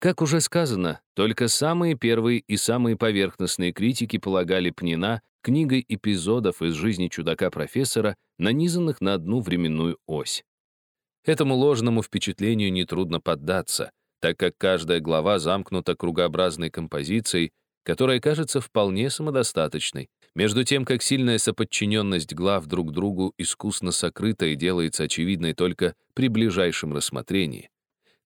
Как уже сказано, только самые первые и самые поверхностные критики полагали Пнина книгой эпизодов из жизни чудака-профессора, нанизанных на одну временную ось. Этому ложному впечатлению нетрудно поддаться, так как каждая глава замкнута кругообразной композицией, которая кажется вполне самодостаточной, между тем, как сильная соподчиненность глав друг другу искусно сокрыта и делается очевидной только при ближайшем рассмотрении.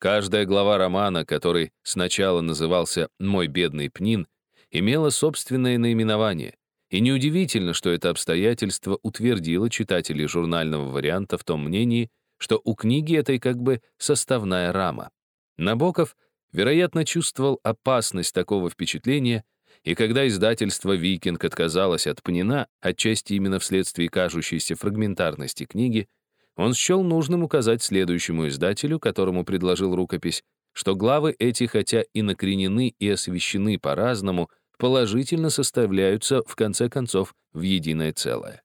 Каждая глава романа, который сначала назывался «Мой бедный Пнин», имела собственное наименование, и неудивительно, что это обстоятельство утвердило читателей журнального варианта в том мнении, что у книги этой как бы составная рама. Набоков, вероятно, чувствовал опасность такого впечатления, и когда издательство «Викинг» отказалось от Пнина, отчасти именно вследствие кажущейся фрагментарности книги, он счел нужным указать следующему издателю, которому предложил рукопись, что главы эти, хотя и накренены и освещены по-разному, положительно составляются, в конце концов, в единое целое.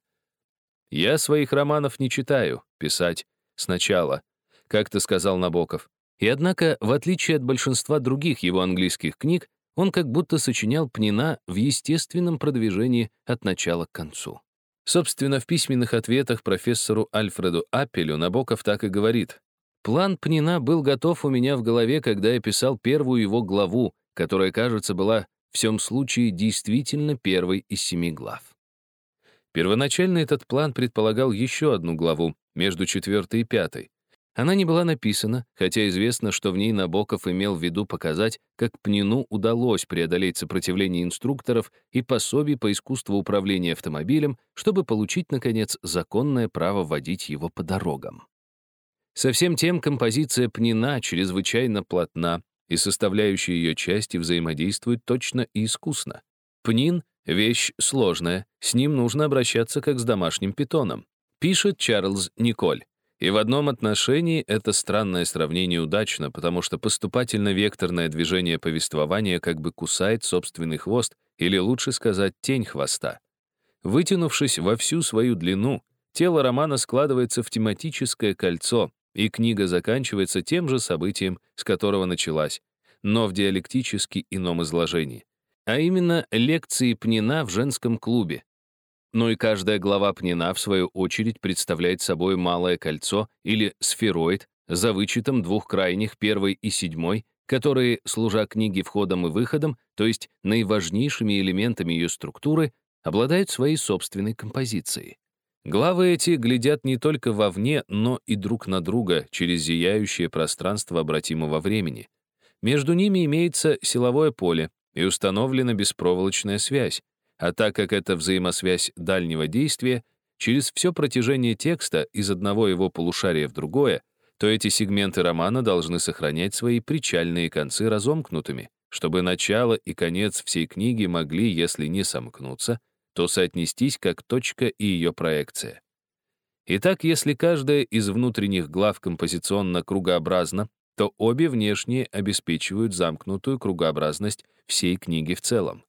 «Я своих романов не читаю, писать сначала», — как-то сказал Набоков. И однако, в отличие от большинства других его английских книг, он как будто сочинял Пнина в естественном продвижении от начала к концу. Собственно, в письменных ответах профессору Альфреду Аппелю Набоков так и говорит. «План Пнина был готов у меня в голове, когда я писал первую его главу, которая, кажется, была в всем случае действительно первой из семи глав». Первоначально этот план предполагал еще одну главу, между четвертой и пятой, она не была написана, хотя известно, что в ней Набоков имел в виду показать, как Пнину удалось преодолеть сопротивление инструкторов и пособий по искусству управления автомобилем, чтобы получить, наконец, законное право водить его по дорогам. Со всем тем композиция Пнина чрезвычайно плотна, и составляющие ее части взаимодействуют точно и искусно. Пнин — вещь сложная, с ним нужно обращаться как с домашним питоном. Пишет Чарльз Николь. И в одном отношении это странное сравнение удачно, потому что поступательно-векторное движение повествования как бы кусает собственный хвост, или лучше сказать, тень хвоста. Вытянувшись во всю свою длину, тело романа складывается в тематическое кольцо, и книга заканчивается тем же событием, с которого началась, но в диалектически ином изложении. А именно лекции Пнина в женском клубе, но и каждая глава Пнина, в свою очередь, представляет собой малое кольцо или сфероид за вычетом двух крайних, первой и седьмой, которые, служа книге входом и выходом, то есть наиважнейшими элементами ее структуры, обладают своей собственной композицией. Главы эти глядят не только вовне, но и друг на друга через зияющее пространство обратимого времени. Между ними имеется силовое поле и установлена беспроволочная связь, а так как это взаимосвязь дальнего действия, через все протяжение текста из одного его полушария в другое, то эти сегменты романа должны сохранять свои причальные концы разомкнутыми, чтобы начало и конец всей книги могли, если не сомкнуться, то соотнестись как точка и ее проекция. Итак, если каждая из внутренних глав композиционно кругообразна, то обе внешние обеспечивают замкнутую кругообразность всей книги в целом.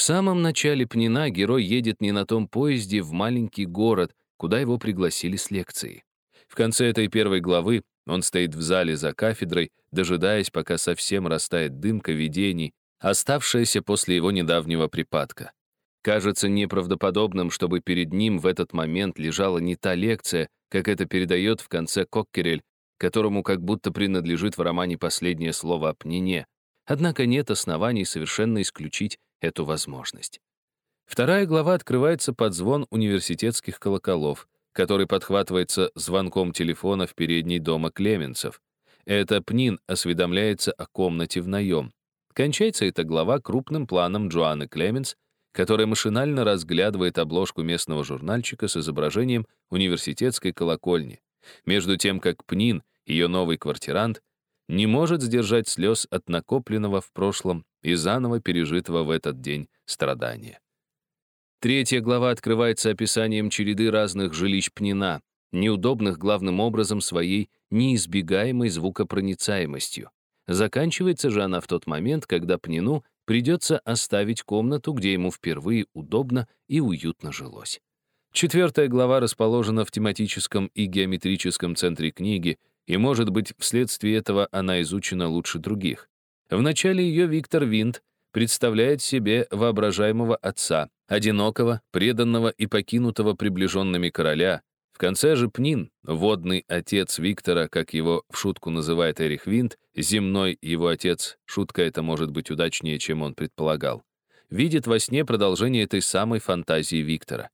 В самом начале Пнина герой едет не на том поезде в маленький город, куда его пригласили с лекцией. В конце этой первой главы он стоит в зале за кафедрой, дожидаясь, пока совсем растает дымка видений, оставшаяся после его недавнего припадка. Кажется неправдоподобным, чтобы перед ним в этот момент лежала не та лекция, как это передает в конце Коккерель, которому как будто принадлежит в романе последнее слово о Пнине. Однако нет оснований совершенно исключить эту возможность. Вторая глава открывается под звон университетских колоколов, который подхватывается звонком телефона в передней дома Клеменцев. Это Пнин осведомляется о комнате в наем. Кончается эта глава крупным планом Джоанны Клеменс, которая машинально разглядывает обложку местного журнальчика с изображением университетской колокольни, между тем как Пнин, ее новый квартирант, не может сдержать слез от накопленного в прошлом и заново пережитого в этот день страдания. Третья глава открывается описанием череды разных жилищ Пнина, неудобных главным образом своей неизбегаемой звукопроницаемостью. Заканчивается же она в тот момент, когда Пнину придется оставить комнату, где ему впервые удобно и уютно жилось. Четвертая глава расположена в тематическом и геометрическом центре книги, и, может быть, вследствие этого она изучена лучше других. Вначале ее Виктор Винт представляет себе воображаемого отца, одинокого, преданного и покинутого приближенными короля. В конце же Пнин, водный отец Виктора, как его в шутку называет Эрих Винт, земной его отец, шутка эта может быть удачнее, чем он предполагал, видит во сне продолжение этой самой фантазии Виктора.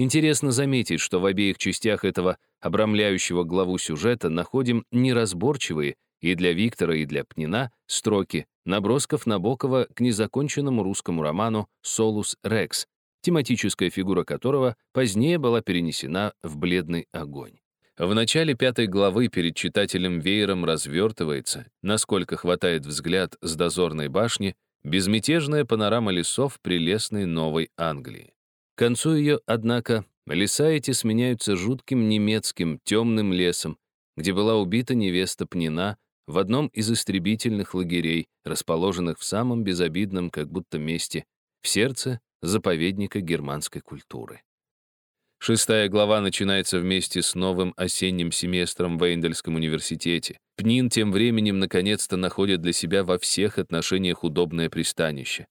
Интересно заметить, что в обеих частях этого обрамляющего главу сюжета находим неразборчивые и для Виктора, и для Пнина строки набросков Набокова к незаконченному русскому роману «Солус Рекс», тематическая фигура которого позднее была перенесена в бледный огонь. В начале пятой главы перед читателем веером развертывается, насколько хватает взгляд с дозорной башни, безмятежная панорама лесов прелестной Новой Англии. К концу ее, однако, леса эти сменяются жутким немецким темным лесом, где была убита невеста Пнина в одном из истребительных лагерей, расположенных в самом безобидном как будто месте, в сердце заповедника германской культуры. Шестая глава начинается вместе с новым осенним семестром в Эйндельском университете. Пнин тем временем наконец-то находит для себя во всех отношениях удобное пристанище.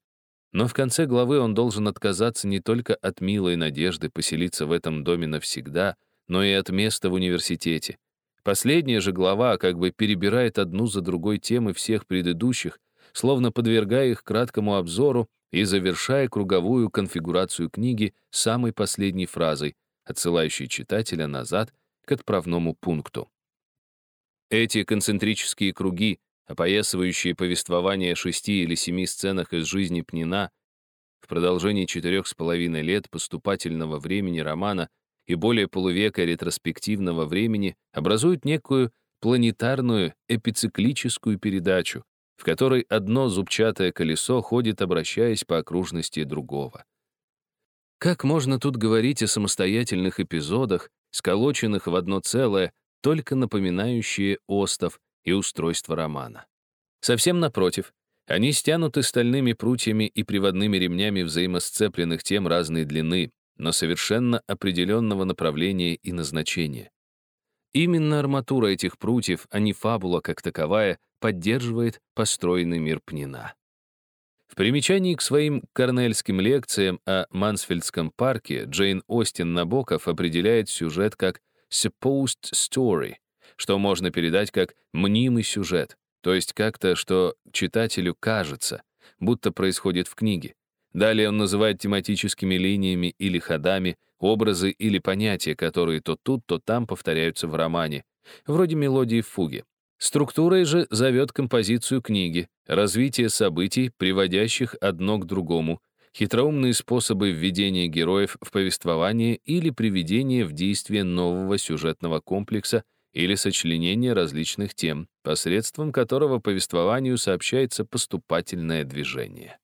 Но в конце главы он должен отказаться не только от милой надежды поселиться в этом доме навсегда, но и от места в университете. Последняя же глава как бы перебирает одну за другой темы всех предыдущих, словно подвергая их краткому обзору и завершая круговую конфигурацию книги самой последней фразой, отсылающей читателя назад к отправному пункту. Эти концентрические круги опоясывающие повествование о шести или семи сценах из жизни Пнина в продолжении четырех с половиной лет поступательного времени романа и более полувека ретроспективного времени образуют некую планетарную эпициклическую передачу, в которой одно зубчатое колесо ходит, обращаясь по окружности другого. Как можно тут говорить о самостоятельных эпизодах, сколоченных в одно целое, только напоминающие остов, и устройство романа. Совсем напротив, они стянуты стальными прутьями и приводными ремнями взаимосцепленных тем разной длины, но совершенно определенного направления и назначения. Именно арматура этих прутьев, а не фабула как таковая, поддерживает построенный мир Пнина. В примечании к своим корнельским лекциям о Мансфельдском парке Джейн Остин Набоков определяет сюжет как «supposed story», что можно передать как мнимый сюжет, то есть как-то, что читателю кажется, будто происходит в книге. Далее он называет тематическими линиями или ходами образы или понятия, которые то тут, то там повторяются в романе, вроде мелодии в фуге. Структурой же зовет композицию книги, развитие событий, приводящих одно к другому, хитроумные способы введения героев в повествование или приведения в действие нового сюжетного комплекса или сочленение различных тем, посредством которого повествованию сообщается поступательное движение.